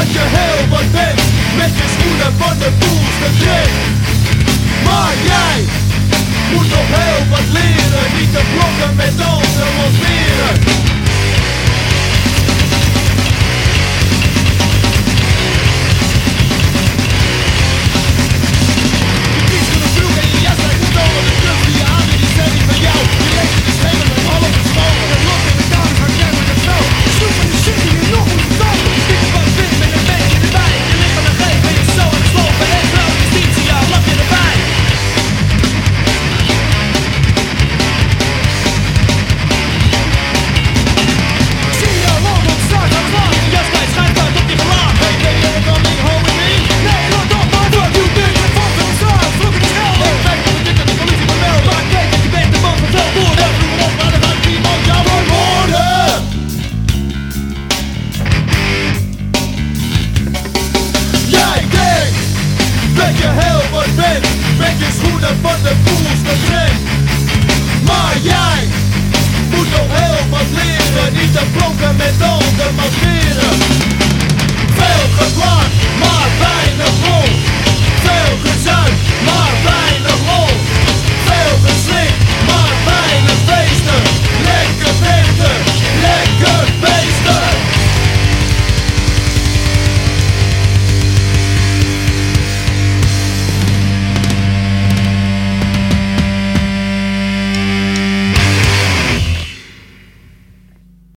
dat je heel wat bent Met je schoenen van de boelste trend Maar jij Hey.